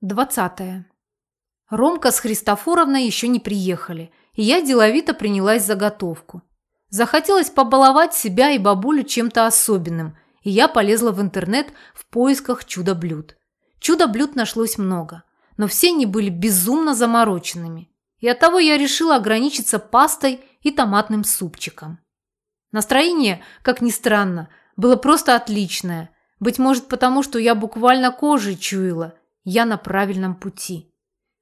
Двадцатое. Ромка с Христофоровной еще не приехали, и я деловито принялась за готовку. Захотелось побаловать себя и бабулю чем-то особенным, и я полезла в интернет в поисках чудо-блюд. Чудо-блюд нашлось много, но все они были безумно замороченными, и оттого я решила ограничиться пастой и томатным супчиком. Настроение, как ни странно, было просто отличное, быть может потому, что я буквально кожей чуяла – я на правильном пути.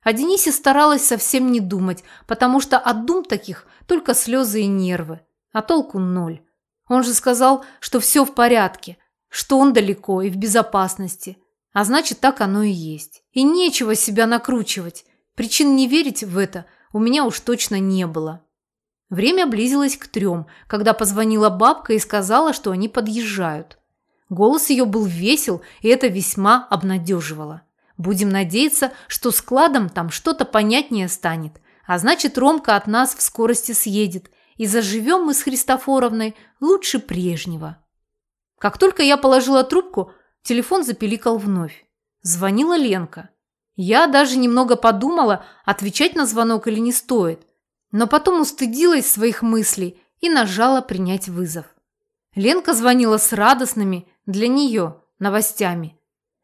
О Денисе старалась совсем не думать, потому что от дум таких только слезы и нервы, а толку ноль. Он же сказал, что все в порядке, что он далеко и в безопасности. А значит, так оно и есть. И нечего себя накручивать. Причин не верить в это у меня уж точно не было. Время близилось к трем, когда позвонила бабка и сказала, что они подъезжают. Голос ее был весел, и это весьма обнадеживало. Будем надеяться, что с кладом там что-то понятнее станет, а значит, Ромка от нас в скорости съедет, и заживем мы с Христофоровной лучше прежнего. Как только я положила трубку, телефон запеликал вновь. Звонила Ленка. Я даже немного подумала, отвечать на звонок или не стоит, но потом устыдилась своих мыслей и нажала принять вызов. Ленка звонила с радостными для нее новостями.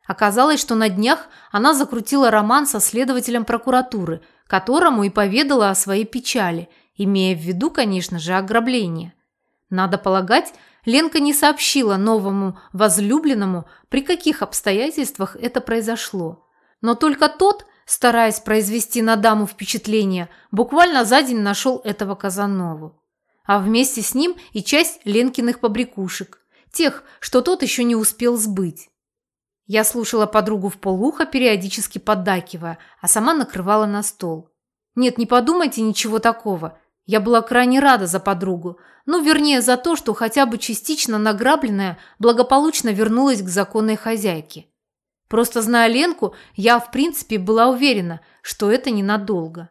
Оказалось, что на днях она закрутила роман со следователем прокуратуры, которому и поведала о своей печали, имея в виду, конечно же, ограбление. Надо полагать, Ленка не сообщила новому возлюбленному, при каких обстоятельствах это произошло. Но только тот, стараясь произвести на даму впечатление, буквально за день нашел этого Казанову. А вместе с ним и часть Ленкиных побрякушек, тех, что тот еще не успел сбыть. Я слушала подругу в полухо, периодически поддакивая, а сама накрывала на стол. Нет, не подумайте ничего такого. Я была крайне рада за подругу. Ну, вернее, за то, что хотя бы частично награбленная благополучно вернулась к законной хозяйке. Просто зная Ленку, я, в принципе, была уверена, что это ненадолго.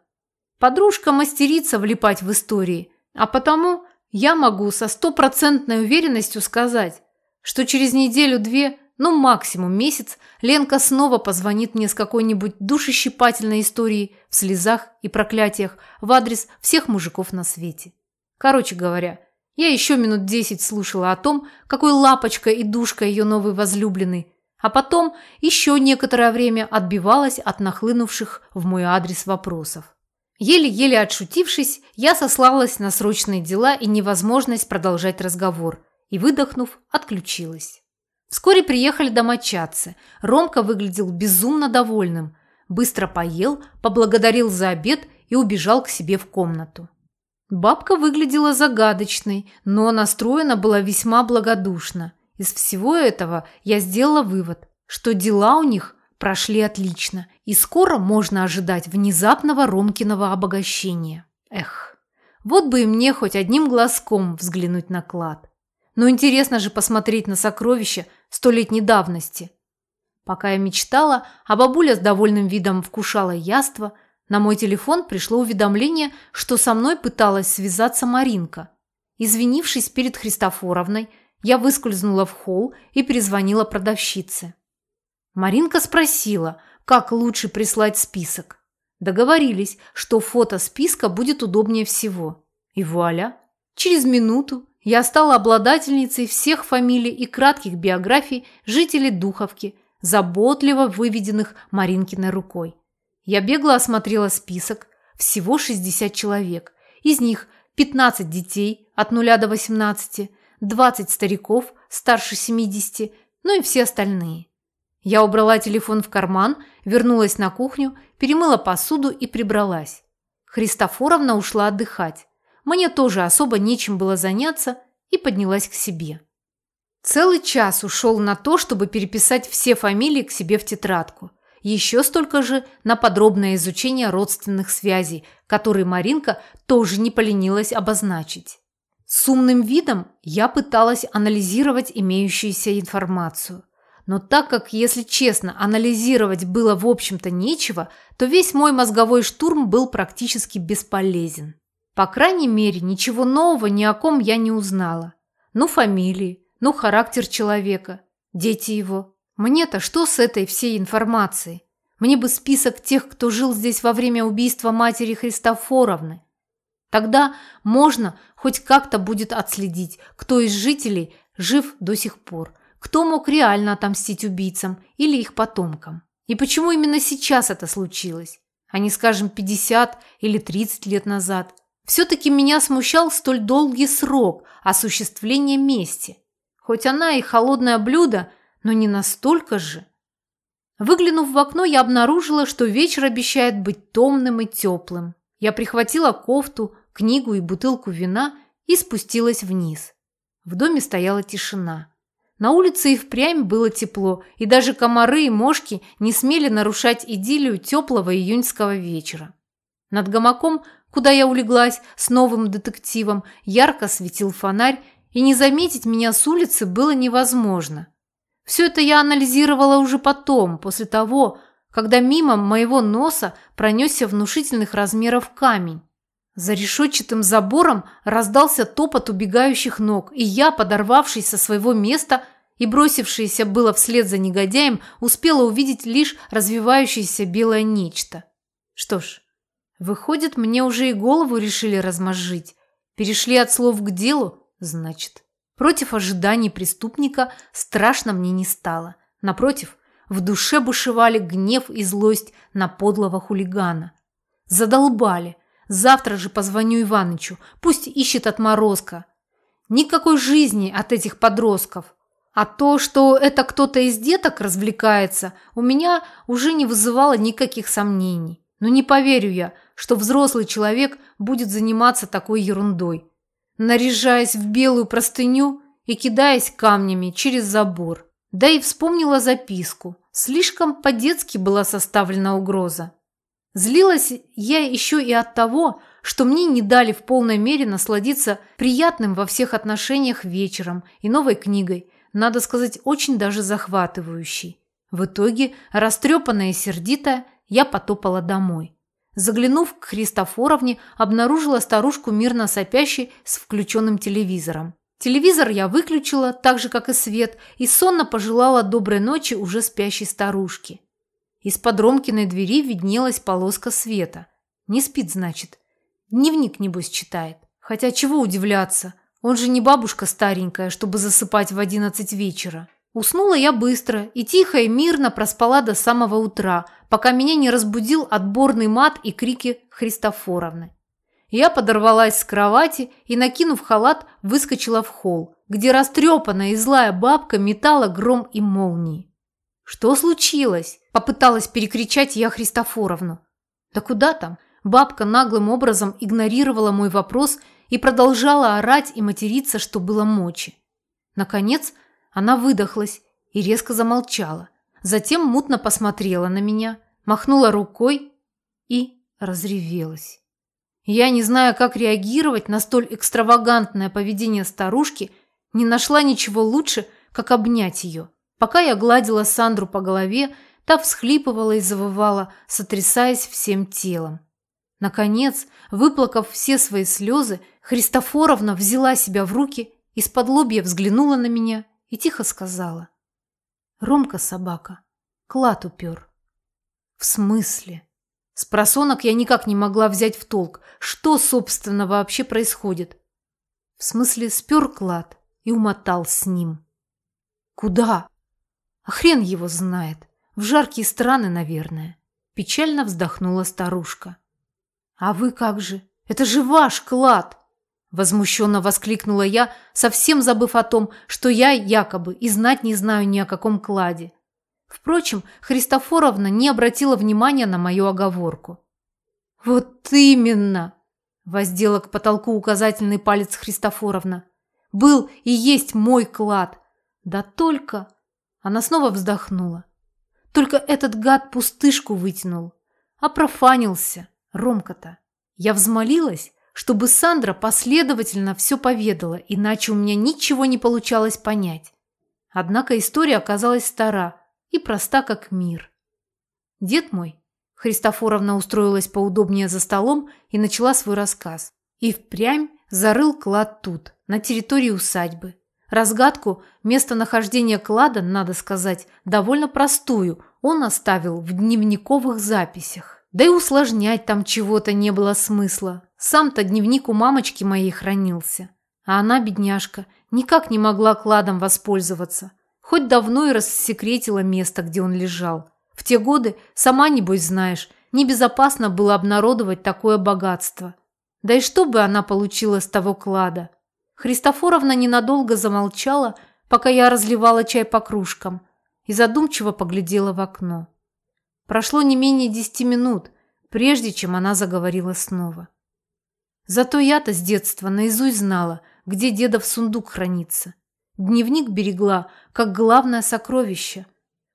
Подружка мастерица влипать в истории, а потому я могу со стопроцентной уверенностью сказать, что через неделю-две ну максимум месяц, Ленка снова позвонит мне с какой-нибудь душещипательной историей в слезах и проклятиях в адрес всех мужиков на свете. Короче говоря, я еще минут десять слушала о том, какой лапочка и душка ее новый возлюбленный, а потом еще некоторое время отбивалась от нахлынувших в мой адрес вопросов. Еле-еле отшутившись, я сослалась на срочные дела и невозможность продолжать разговор и, выдохнув, отключилась. Вскоре приехали домочадцы. Ромка выглядел безумно довольным. Быстро поел, поблагодарил за обед и убежал к себе в комнату. Бабка выглядела загадочной, но настроена была весьма благодушно. Из всего этого я сделала вывод, что дела у них прошли отлично, и скоро можно ожидать внезапного Ромкиного обогащения. Эх, вот бы и мне хоть одним глазком взглянуть на клад. Но интересно же посмотреть на сокровища столетней давности. Пока я мечтала, а бабуля с довольным видом вкушала яство, на мой телефон пришло уведомление, что со мной пыталась связаться Маринка. Извинившись перед Христофоровной, я выскользнула в холл и перезвонила продавщице. Маринка спросила, как лучше прислать список. Договорились, что фото списка будет удобнее всего. И вуаля! Через минуту я стала обладательницей всех фамилий и кратких биографий жителей Духовки, заботливо выведенных Маринкиной рукой. Я бегло осмотрела список, всего 60 человек. Из них 15 детей от 0 до 18, 20 стариков старше 70, ну и все остальные. Я убрала телефон в карман, вернулась на кухню, перемыла посуду и прибралась. Христофоровна ушла отдыхать. Мне тоже особо нечем было заняться и поднялась к себе. Целый час ушел на то, чтобы переписать все фамилии к себе в тетрадку. Еще столько же на подробное изучение родственных связей, которые Маринка тоже не поленилась обозначить. С умным видом я пыталась анализировать имеющуюся информацию. Но так как, если честно, анализировать было в общем-то нечего, то весь мой мозговой штурм был практически бесполезен. По крайней мере, ничего нового ни о ком я не узнала. Ну, фамилии, ну, характер человека, дети его. Мне-то что с этой всей информацией? Мне бы список тех, кто жил здесь во время убийства матери Христофоровны. Тогда можно хоть как-то будет отследить, кто из жителей жив до сих пор, кто мог реально отомстить убийцам или их потомкам. И почему именно сейчас это случилось, а не, скажем, 50 или 30 лет назад. Все-таки меня смущал столь долгий срок осуществления мести. Хоть она и холодное блюдо, но не настолько же. Выглянув в окно, я обнаружила, что вечер обещает быть томным и теплым. Я прихватила кофту, книгу и бутылку вина и спустилась вниз. В доме стояла тишина. На улице и впрямь было тепло, и даже комары и мошки не смели нарушать идиллию теплого июньского вечера. Над гамаком, куда я улеглась с новым детективом, ярко светил фонарь, и не заметить меня с улицы было невозможно. Все это я анализировала уже потом, после того, когда мимо моего носа пронесся внушительных размеров камень. За решетчатым забором раздался топот убегающих ног, и я, подорвавшись со своего места и бросившаяся было вслед за негодяем, успела увидеть лишь развивающееся белое нечто. Что ж, выходит, мне уже и голову решили размозжить. Перешли от слов к делу, значит. Против ожиданий преступника страшно мне не стало. Напротив, в душе бушевали гнев и злость на подлого хулигана. Задолбали. Завтра же позвоню Иванычу, пусть ищет отморозка. Никакой жизни от этих подростков. А то, что это кто-то из деток развлекается, у меня уже не вызывало никаких сомнений. Но не поверю я, что взрослый человек будет заниматься такой ерундой наряжаясь в белую простыню и кидаясь камнями через забор. Да и вспомнила записку. Слишком по-детски была составлена угроза. Злилась я еще и от того, что мне не дали в полной мере насладиться приятным во всех отношениях вечером и новой книгой, надо сказать, очень даже захватывающей. В итоге, растрепанная и сердитая, я потопала домой. Заглянув к Христофоровне, обнаружила старушку мирно сопящей с включенным телевизором. Телевизор я выключила, так же, как и свет, и сонно пожелала доброй ночи уже спящей старушке. Из-под Ромкиной двери виднелась полоска света. Не спит, значит. Дневник, небось, читает. Хотя чего удивляться, он же не бабушка старенькая, чтобы засыпать в одиннадцать вечера. Уснула я быстро и тихо и мирно проспала до самого утра, пока меня не разбудил отборный мат и крики Христофоровны. Я подорвалась с кровати и, накинув халат, выскочила в холл, где растрепанная и злая бабка метала гром и молнии. «Что случилось?» – попыталась перекричать я Христофоровну. «Да куда там?» Бабка наглым образом игнорировала мой вопрос и продолжала орать и материться, что было мочи. Наконец, она выдохлась и резко замолчала. Затем мутно посмотрела на меня, махнула рукой и разревелась. Я, не зная, как реагировать на столь экстравагантное поведение старушки, не нашла ничего лучше, как обнять ее. Пока я гладила Сандру по голове, та всхлипывала и завывала, сотрясаясь всем телом. Наконец, выплакав все свои слезы, Христофоровна взяла себя в руки, из-под лобья взглянула на меня и тихо сказала. «Ромка собака, клад упер». «В смысле?» С просонок я никак не могла взять в толк, что, собственно, вообще происходит. В смысле, спер клад и умотал с ним. «Куда?» «А хрен его знает. В жаркие страны, наверное». Печально вздохнула старушка. «А вы как же? Это же ваш клад!» Возмущенно воскликнула я, совсем забыв о том, что я якобы и знать не знаю ни о каком кладе. Впрочем, Христофоровна не обратила внимания на мою оговорку. «Вот именно!» – воздела к потолку указательный палец Христофоровна. «Был и есть мой клад. Да только...» Она снова вздохнула. «Только этот гад пустышку вытянул. А профанился. Ромка-то. Я взмолилась, чтобы Сандра последовательно все поведала, иначе у меня ничего не получалось понять. Однако история оказалась стара и проста, как мир. Дед мой, Христофоровна устроилась поудобнее за столом и начала свой рассказ. И впрямь зарыл клад тут, на территории усадьбы. Разгадку местонахождения клада, надо сказать, довольно простую, он оставил в дневниковых записях. Да и усложнять там чего-то не было смысла. Сам-то дневник у мамочки моей хранился. А она, бедняжка, никак не могла кладом воспользоваться. Хоть давно и рассекретила место, где он лежал. В те годы, сама небось знаешь, небезопасно было обнародовать такое богатство. Да и что бы она получила с того клада? Христофоровна ненадолго замолчала, пока я разливала чай по кружкам, и задумчиво поглядела в окно. Прошло не менее десяти минут, прежде чем она заговорила снова. Зато я-то с детства наизусть знала, где дедов сундук хранится. Дневник берегла, как главное сокровище.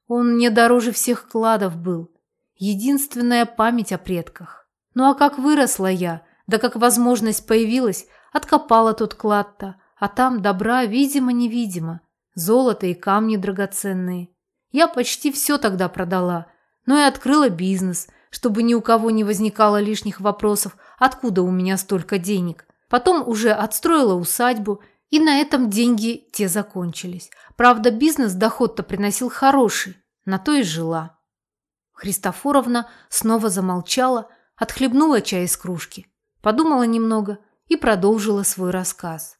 Он мне дороже всех кладов был. Единственная память о предках. Ну а как выросла я, да как возможность появилась, откопала тот клад-то, а там добра видимо-невидимо, золото и камни драгоценные. Я почти все тогда продала, но и открыла бизнес, чтобы ни у кого не возникало лишних вопросов, откуда у меня столько денег. Потом уже отстроила усадьбу, и на этом деньги те закончились. Правда, бизнес доход-то приносил хороший, на то и жила. Христофоровна снова замолчала, отхлебнула чай из кружки, подумала немного и продолжила свой рассказ.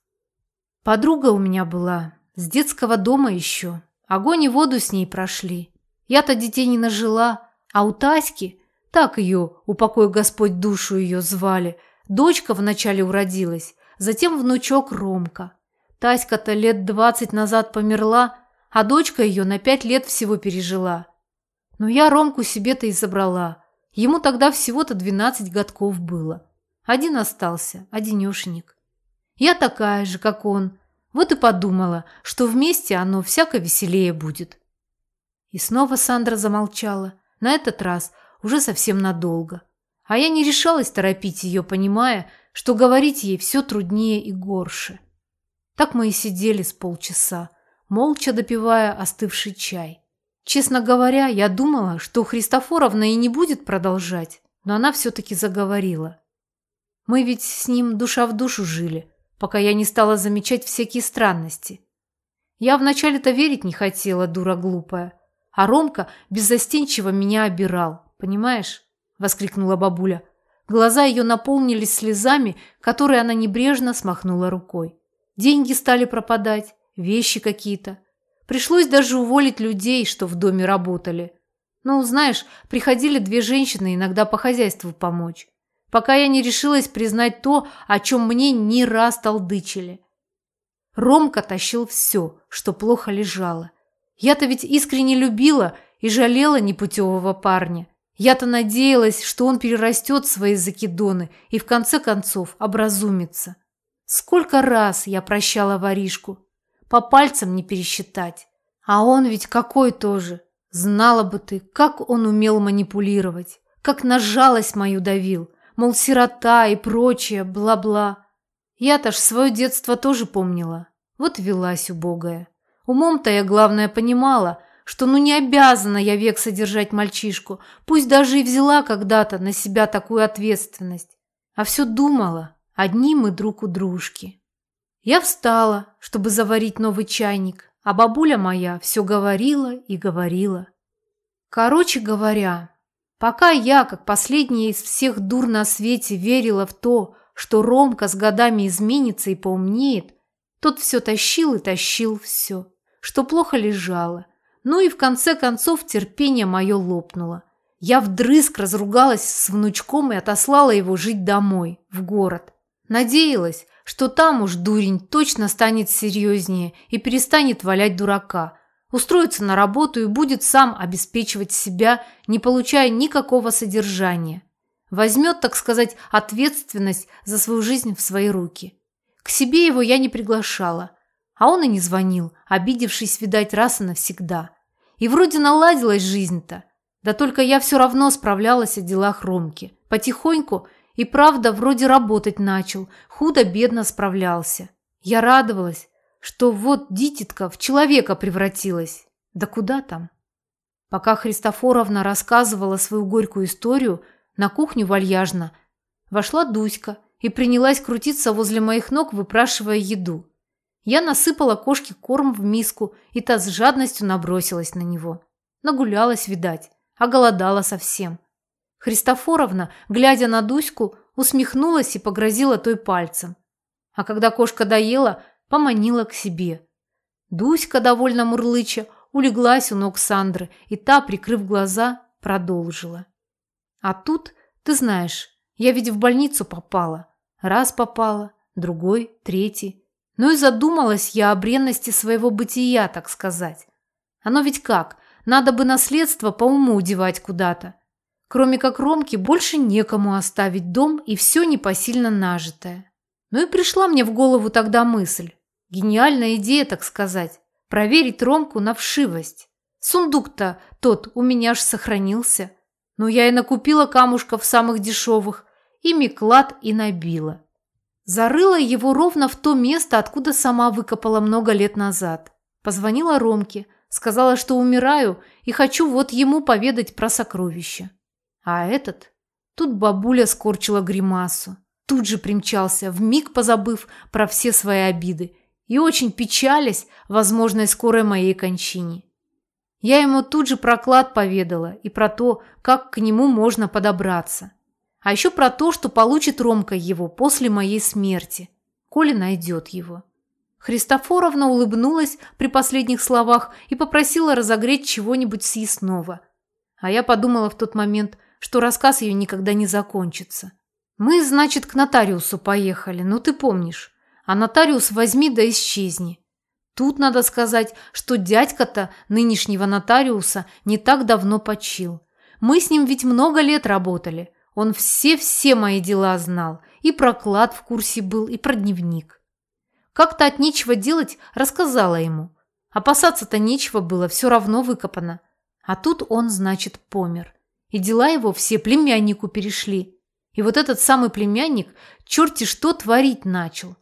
Подруга у меня была, с детского дома еще. Огонь и воду с ней прошли. Я-то детей не нажила, а у Таськи, так ее, упокой Господь душу ее звали, дочка вначале уродилась, затем внучок Ромка. Таська-то лет двадцать назад померла, а дочка ее на пять лет всего пережила. Но я Ромку себе-то и забрала. Ему тогда всего-то двенадцать годков было. Один остался, одинешенек. Я такая же, как он. Вот и подумала, что вместе оно всяко веселее будет. И снова Сандра замолчала. На этот раз уже совсем надолго. А я не решалась торопить ее, понимая, что говорить ей все труднее и горше. Так мы и сидели с полчаса, молча допивая остывший чай. Честно говоря, я думала, что Христофоровна и не будет продолжать, но она все-таки заговорила. Мы ведь с ним душа в душу жили, пока я не стала замечать всякие странности. Я вначале-то верить не хотела, дура глупая, а Ромка беззастенчиво меня обирал, понимаешь? Воскликнула бабуля. Глаза ее наполнились слезами, которые она небрежно смахнула рукой. Деньги стали пропадать, вещи какие-то. Пришлось даже уволить людей, что в доме работали. Ну, знаешь, приходили две женщины иногда по хозяйству помочь. Пока я не решилась признать то, о чем мне не раз толдычили. Ромка тащил все, что плохо лежало. Я-то ведь искренне любила и жалела непутевого парня. Я-то надеялась, что он перерастет свои закидоны и в конце концов образумится. Сколько раз я прощала воришку. По пальцам не пересчитать. А он ведь какой тоже. Знала бы ты, как он умел манипулировать. Как на жалость мою давил. Мол, сирота и прочее, бла-бла. Я-то ж свое детство тоже помнила. Вот велась убогая. Умом-то я, главное, понимала, что ну не обязана я век содержать мальчишку, пусть даже и взяла когда-то на себя такую ответственность. А все думала, Одни мы друг у дружки. Я встала, чтобы заварить новый чайник, а бабуля моя все говорила и говорила. Короче говоря, пока я, как последняя из всех дур на свете, верила в то, что Ромка с годами изменится и поумнеет, тот все тащил и тащил все, что плохо лежало. Ну и в конце концов терпение мое лопнуло. Я вдрызг разругалась с внучком и отослала его жить домой, в город. Надеялась, что там уж дурень точно станет серьезнее и перестанет валять дурака, устроится на работу и будет сам обеспечивать себя, не получая никакого содержания. Возьмет, так сказать, ответственность за свою жизнь в свои руки. К себе его я не приглашала, а он и не звонил, обидевшись, видать, раз и навсегда. И вроде наладилась жизнь-то, да только я все равно справлялась о делах Ромки. Потихоньку – и правда, вроде работать начал, худо-бедно справлялся. Я радовалась, что вот дитятка в человека превратилась. Да куда там? Пока Христофоровна рассказывала свою горькую историю, на кухню вальяжно вошла Дуська и принялась крутиться возле моих ног, выпрашивая еду. Я насыпала кошке корм в миску, и та с жадностью набросилась на него. Нагулялась, видать, оголодала совсем. Христофоровна, глядя на Дуську, усмехнулась и погрозила той пальцем. А когда кошка доела, поманила к себе. Дуська, довольно мурлыча, улеглась у ног Сандры, и та, прикрыв глаза, продолжила. А тут, ты знаешь, я ведь в больницу попала. Раз попала, другой, третий. Ну и задумалась я о бренности своего бытия, так сказать. Оно ведь как, надо бы наследство по уму удевать куда-то. Кроме как Ромки, больше некому оставить дом и все непосильно нажитое. Ну и пришла мне в голову тогда мысль. Гениальная идея, так сказать. Проверить Ромку на вшивость. Сундук-то тот у меня аж сохранился. Но я и накупила камушков самых дешевых, ими клад и набила. Зарыла его ровно в то место, откуда сама выкопала много лет назад. Позвонила Ромке, сказала, что умираю и хочу вот ему поведать про сокровища. А этот? Тут бабуля скорчила гримасу. Тут же примчался, вмиг позабыв про все свои обиды и очень печалясь возможной скорой моей кончине. Я ему тут же про клад поведала и про то, как к нему можно подобраться. А еще про то, что получит Ромка его после моей смерти, коли найдет его. Христофоровна улыбнулась при последних словах и попросила разогреть чего-нибудь съестного. А я подумала в тот момент, что рассказ ее никогда не закончится. Мы, значит, к нотариусу поехали, ну ты помнишь. А нотариус возьми да исчезни. Тут надо сказать, что дядька-то нынешнего нотариуса не так давно почил. Мы с ним ведь много лет работали. Он все-все мои дела знал. И про клад в курсе был, и про дневник. Как-то от нечего делать рассказала ему. Опасаться-то нечего было, все равно выкопано. А тут он, значит, помер. И дела его все племяннику перешли. И вот этот самый племянник черти что творить начал.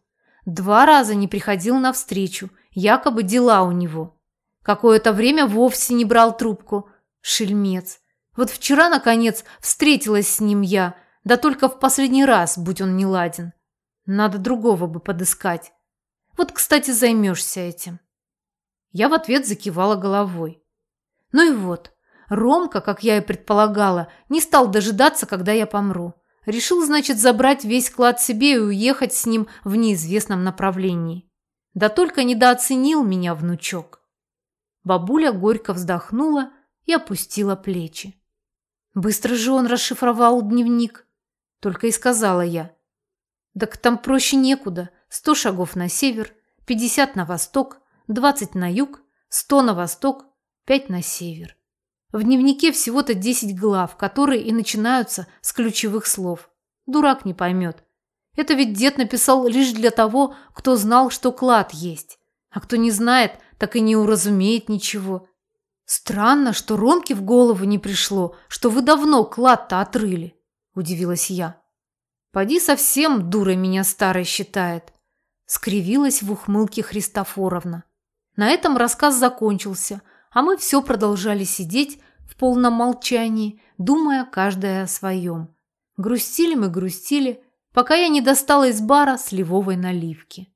Два раза не приходил навстречу Якобы дела у него. Какое-то время вовсе не брал трубку. Шельмец. Вот вчера, наконец, встретилась с ним я, да только в последний раз, будь он не ладен. Надо другого бы подыскать. Вот, кстати, займешься этим. Я в ответ закивала головой. Ну и вот, Ромка, как я и предполагала, не стал дожидаться, когда я помру. Решил, значит, забрать весь клад себе и уехать с ним в неизвестном направлении. Да только недооценил меня внучок. Бабуля горько вздохнула и опустила плечи. Быстро же он расшифровал дневник. Только и сказала я. Так там проще некуда. Сто шагов на север, пятьдесят на восток, двадцать на юг, сто на восток, пять на север. В дневнике всего-то десять глав, которые и начинаются с ключевых слов. Дурак не поймет. Это ведь дед написал лишь для того, кто знал, что клад есть. А кто не знает, так и не уразумеет ничего. Странно, что Ромке в голову не пришло, что вы давно клад-то отрыли, удивилась я. Поди совсем дурой меня старой считает, скривилась в ухмылке Христофоровна. На этом рассказ закончился, а мы все продолжали сидеть в полном молчании, думая каждая о своем. Грустили мы грустили, пока я не достала из бара сливовой наливки.